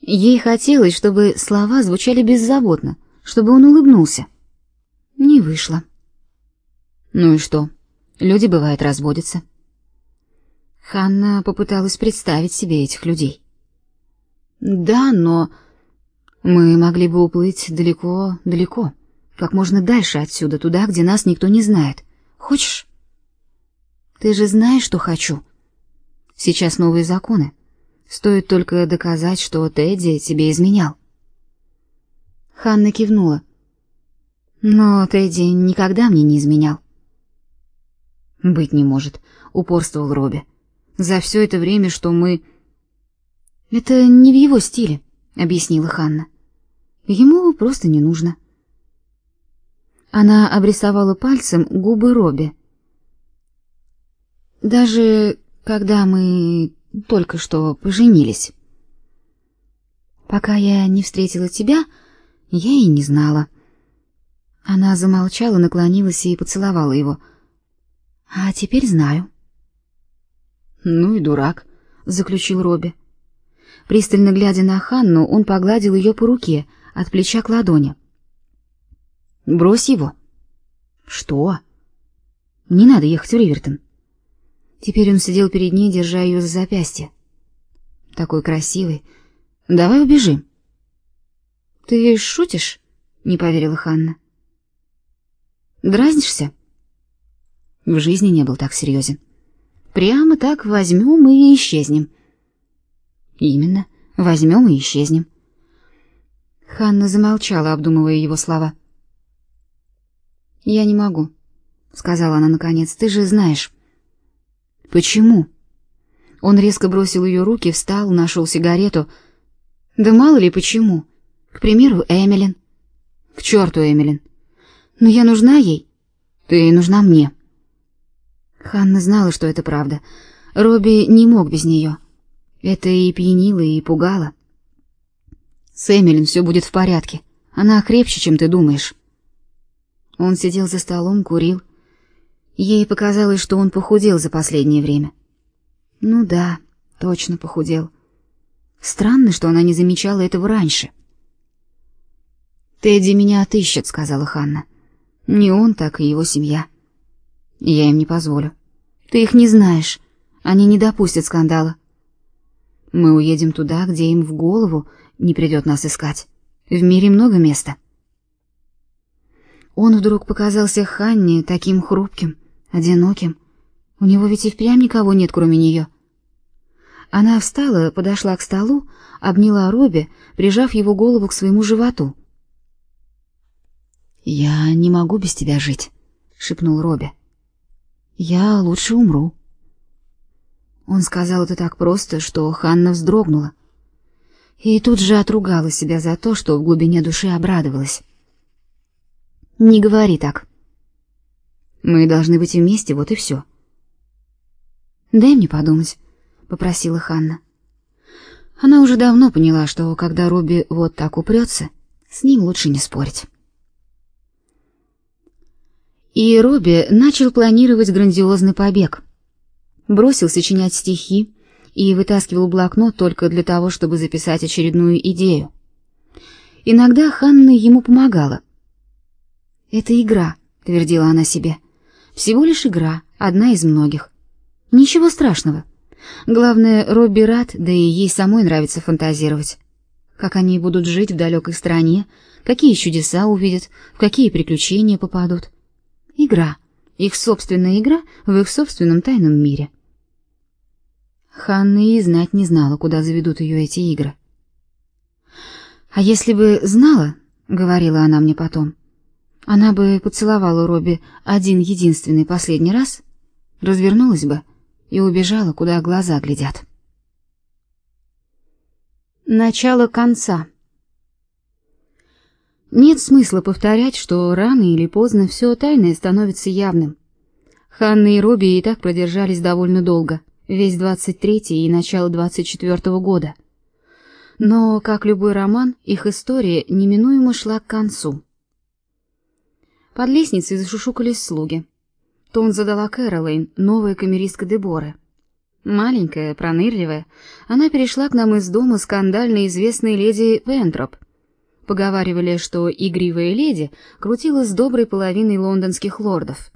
Ей хотелось, чтобы слова звучали беззаботно, чтобы он улыбнулся. Не вышло. Ну и что? Люди бывает разводятся. Ханна попыталась представить себе этих людей. Да, но мы могли бы уплыть далеко-далеко, как можно дальше отсюда, туда, где нас никто не знает. Хочешь? Ты же знаешь, что хочу. Сейчас новые законы. Стоит только доказать, что Тедди тебе изменял. Ханна кивнула. Но Тедди никогда мне не изменял. Быть не может, упорствовал Робби. За все это время, что мы Это не в его стиле, объяснила Ханна. Ему просто не нужно. Она обрисовала пальцем губы Робби. Даже когда мы только что поженились. Пока я не встретила тебя, я и не знала. Она замолчала, наклонилась и поцеловала его. А теперь знаю. Ну и дурак, заключил Робби. Пристально глядя на Ханну, он погладил ее по руке, от плеча к ладони. Брось его. Что? Не надо ехать в Ривертон. Теперь он сидел перед ней, держа ее за запястье. Такой красивый. Давай убежим. Ты шутишь? Не поверила Ханна. Дразнишься? В жизни не был так серьезен. Прямо так возьмем и исчезнем. Именно, возьмем и исчезнем. Ханна замолчала, обдумывая его слова. Я не могу, сказала она наконец. Ты же знаешь. Почему? Он резко бросил ее руки, встал, нашел сигарету. Да мало ли почему. К примеру, Эмилин. К черту, Эмилин. Но я нужна ей. Ты нужна мне. Ханна знала, что это правда. Робби не мог без нее. Это и пьянило, и пугало. С Эмилин все будет в порядке. Она крепче, чем ты думаешь. Он сидел за столом, курил. Ей показалось, что он похудел за последнее время. Ну да, точно похудел. Странно, что она не замечала этого раньше. Тедди меня отыщет, сказала Ханна. Не он, так и его семья. Я им не позволю. Ты их не знаешь. Они не допустят скандала. Мы уедем туда, где им в голову не придет нас искать. В мире много места. Он вдруг показался Ханне таким хрупким, одиноким. У него ведь и впрямь никого нет, кроме нее. Она встала, подошла к столу, обняла Робби, прижав его голову к своему животу. «Я не могу без тебя жить», — шепнул Робби. «Я лучше умру». Он сказал это так просто, что Ханна вздрогнула. И тут же отругала себя за то, что в глубине души обрадовалась. «Не говори так. Мы должны быть вместе, вот и все». «Дай мне подумать», — попросила Ханна. Она уже давно поняла, что когда Робби вот так упрется, с ним лучше не спорить. И Робби начал планировать грандиозный побег. Бросил сочинять стихи и вытаскивал блокнот только для того, чтобы записать очередную идею. Иногда Ханна ему помогала. «Это игра», — твердила она себе. «Всего лишь игра, одна из многих. Ничего страшного. Главное, Робби рад, да и ей самой нравится фантазировать. Как они будут жить в далекой стране, какие чудеса увидят, в какие приключения попадут». Игра, их собственная игра в их собственном тайном мире. Ханна и знать не знала, куда заведут ее эти игры. А если бы знала, говорила она мне потом, она бы поцеловала Робби один единственный последний раз, развернулась бы и убежала, куда глаза глядят. Начало конца. Нет смысла повторять, что рано или поздно все тайное становится явным. Ханна и Робби и так продержались довольно долго, весь 23-й и начало 24-го года. Но, как любой роман, их история неминуемо шла к концу. Под лестницей зашушукались слуги. Тон задала Кэролайн, новая камеристка Деборы. Маленькая, пронырливая, она перешла к нам из дома скандально известной леди Пентроп. Поговаривали, что игривая леди крутилась с доброй половиной лондонских лордов.